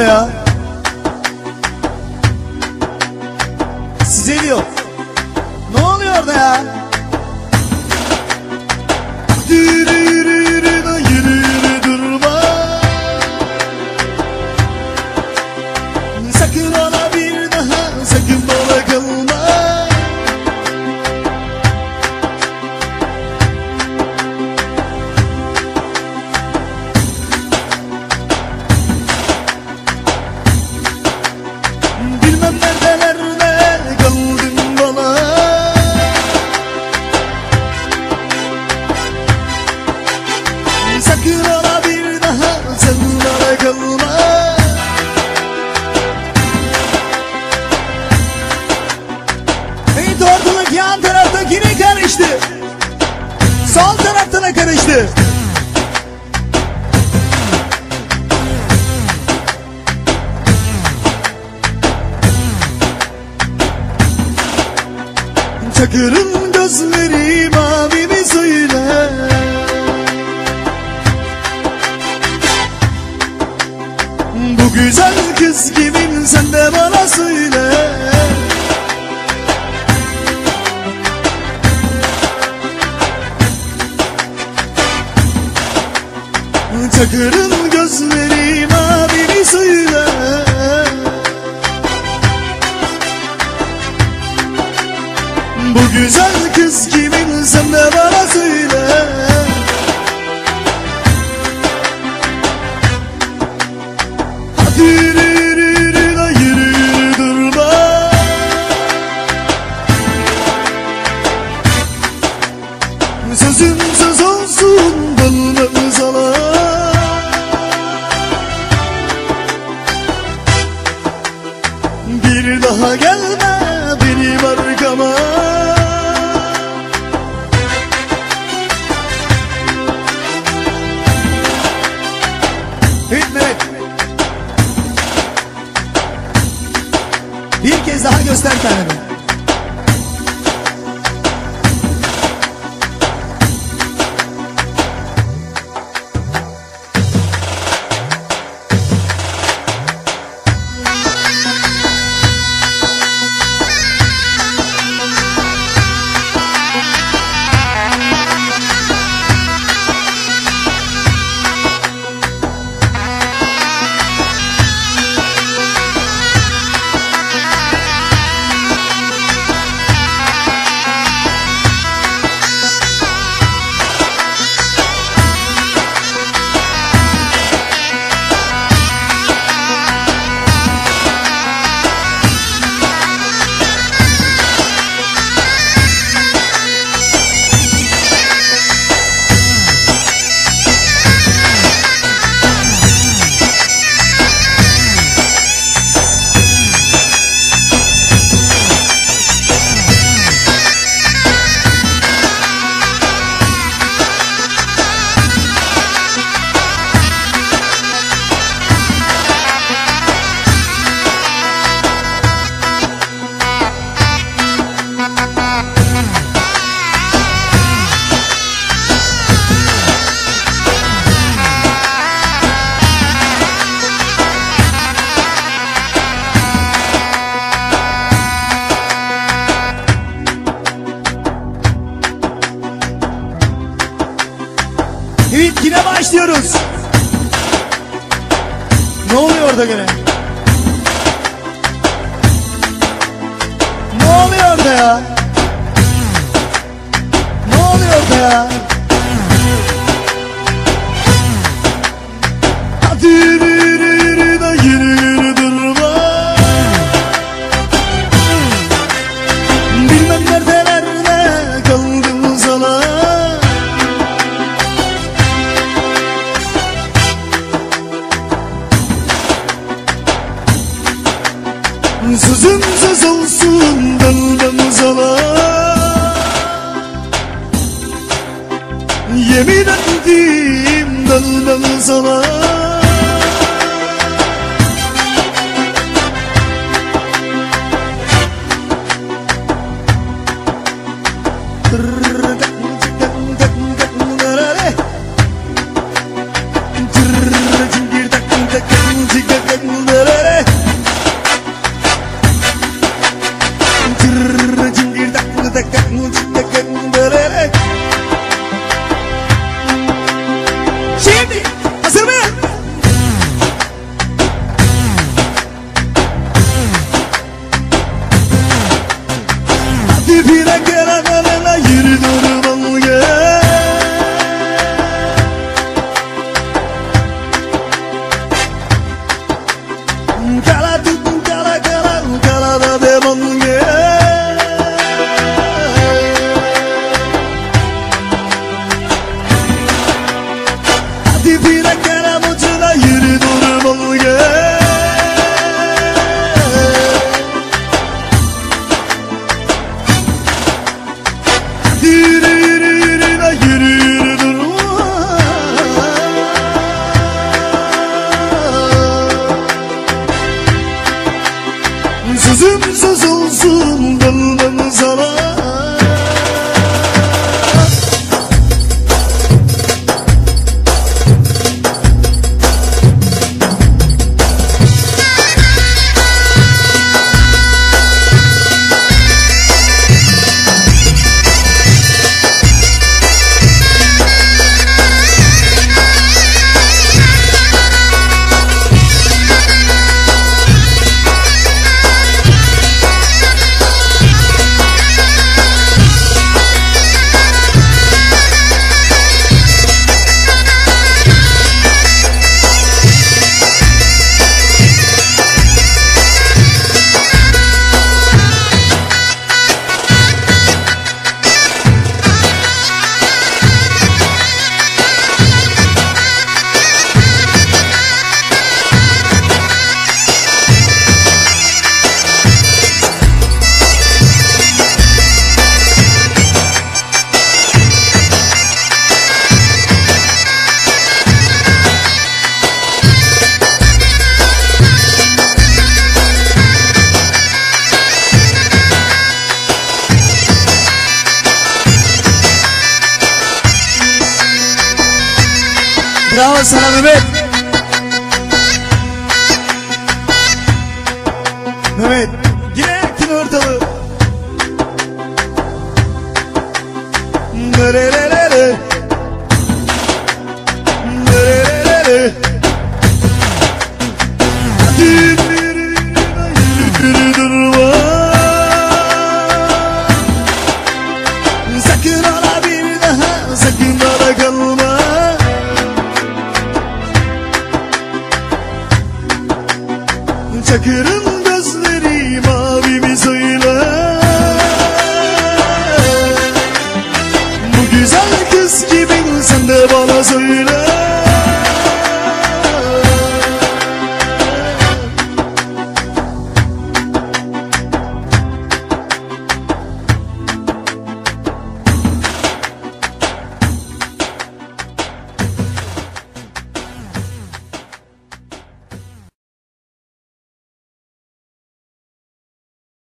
orada ya? Size diyor. Ne oluyor orada ya? Karıştı Çakırın gözleri mavi mi söyle. Bu güzel kız kimin sen de bana söyle Çakırın gözleri mavi mi söyle Bu güzel kez daha göster kendini Evet yine başlıyoruz. Ne oluyor orada gene? Ne oluyor orada ya? Ne oluyor orada ya? Sözüm söz olsun benden sana Yemin ettim benden sana اول سلام ميميت ميميت Çakırın gözleri mavimiz oyun